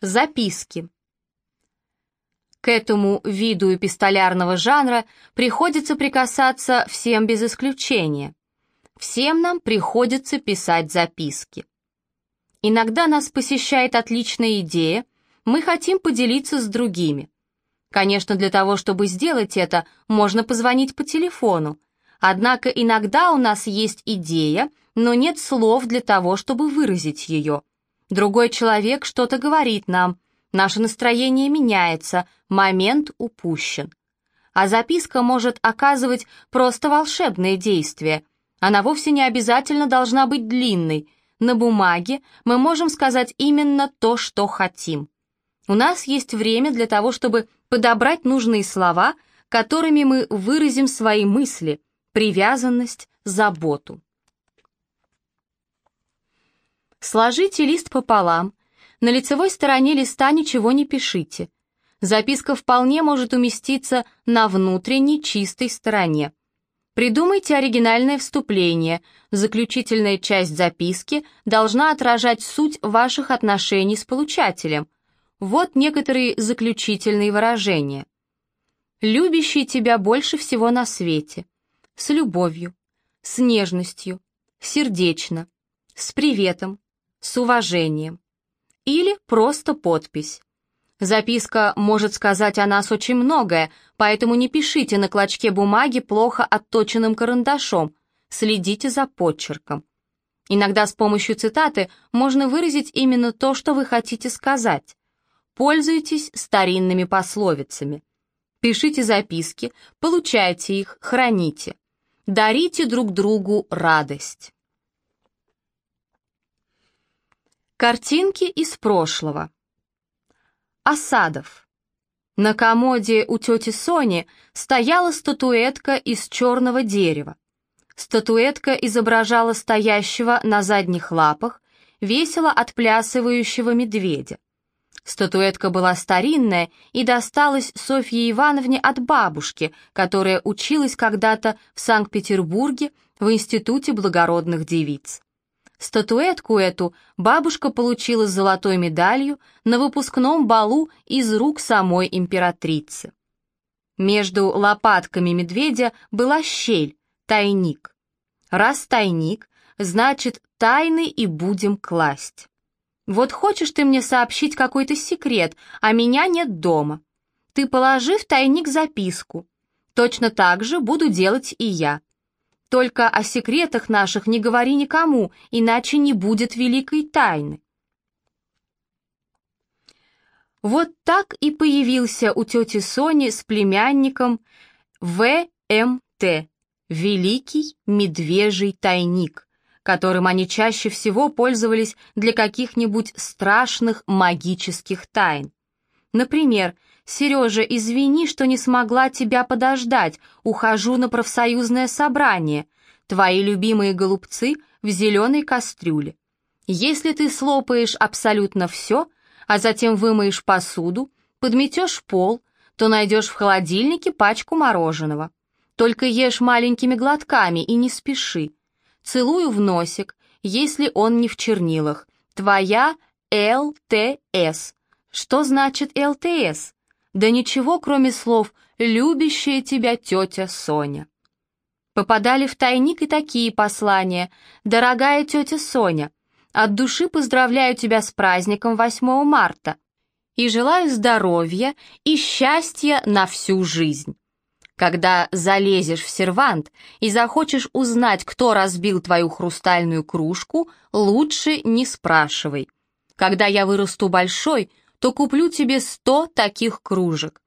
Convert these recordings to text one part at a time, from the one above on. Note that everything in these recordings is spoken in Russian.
Записки. К этому виду эпистолярного жанра приходится прикасаться всем без исключения. Всем нам приходится писать записки. Иногда нас посещает отличная идея, мы хотим поделиться с другими. Конечно, для того, чтобы сделать это, можно позвонить по телефону. Однако иногда у нас есть идея, но нет слов для того, чтобы выразить ее. Другой человек что-то говорит нам, наше настроение меняется, момент упущен. А записка может оказывать просто волшебное действие. Она вовсе не обязательно должна быть длинной. На бумаге мы можем сказать именно то, что хотим. У нас есть время для того, чтобы подобрать нужные слова, которыми мы выразим свои мысли, привязанность, заботу. Сложите лист пополам. На лицевой стороне листа ничего не пишите. Записка вполне может уместиться на внутренней чистой стороне. Придумайте оригинальное вступление. Заключительная часть записки должна отражать суть ваших отношений с получателем. Вот некоторые заключительные выражения. «Любящий тебя больше всего на свете», «с любовью», «с нежностью», «сердечно», «с приветом», с уважением. Или просто подпись. Записка может сказать о нас очень многое, поэтому не пишите на клочке бумаги плохо отточенным карандашом, следите за подчерком. Иногда с помощью цитаты можно выразить именно то, что вы хотите сказать. Пользуйтесь старинными пословицами. Пишите записки, получайте их, храните. Дарите друг другу радость. Картинки из прошлого. Осадов. На комоде у тети Сони стояла статуэтка из черного дерева. Статуэтка изображала стоящего на задних лапах, весело отплясывающего медведя. Статуэтка была старинная и досталась Софье Ивановне от бабушки, которая училась когда-то в Санкт-Петербурге в Институте благородных девиц. Статуэтку эту бабушка получила с золотой медалью на выпускном балу из рук самой императрицы. Между лопатками медведя была щель, тайник. Раз тайник, значит, тайны и будем класть. Вот хочешь ты мне сообщить какой-то секрет, а меня нет дома. Ты положи в тайник записку. Точно так же буду делать и я. Только о секретах наших не говори никому, иначе не будет великой тайны. Вот так и появился у тети Сони с племянником ВМТ, Великий Медвежий Тайник, которым они чаще всего пользовались для каких-нибудь страшных магических тайн. Например, «Сережа, извини, что не смогла тебя подождать, ухожу на профсоюзное собрание. Твои любимые голубцы в зеленой кастрюле. Если ты слопаешь абсолютно все, а затем вымоешь посуду, подметешь пол, то найдешь в холодильнике пачку мороженого. Только ешь маленькими глотками и не спеши. Целую в носик, если он не в чернилах. Твоя ЛТС. Что значит ЛТС? Да ничего, кроме слов «любящая тебя тетя Соня». Попадали в тайник и такие послания. «Дорогая тетя Соня, от души поздравляю тебя с праздником 8 марта и желаю здоровья и счастья на всю жизнь». Когда залезешь в сервант и захочешь узнать, кто разбил твою хрустальную кружку, лучше не спрашивай. Когда я вырасту большой, то куплю тебе сто таких кружек.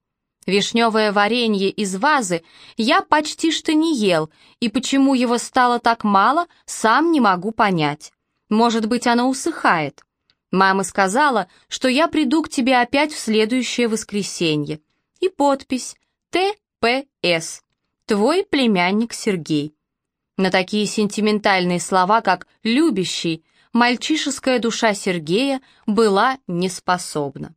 Вишневое варенье из вазы я почти что не ел, и почему его стало так мало, сам не могу понять. Может быть, оно усыхает. Мама сказала, что я приду к тебе опять в следующее воскресенье. И подпись «ТПС». Твой племянник Сергей. На такие сентиментальные слова, как «любящий», мальчишеская душа Сергея была неспособна.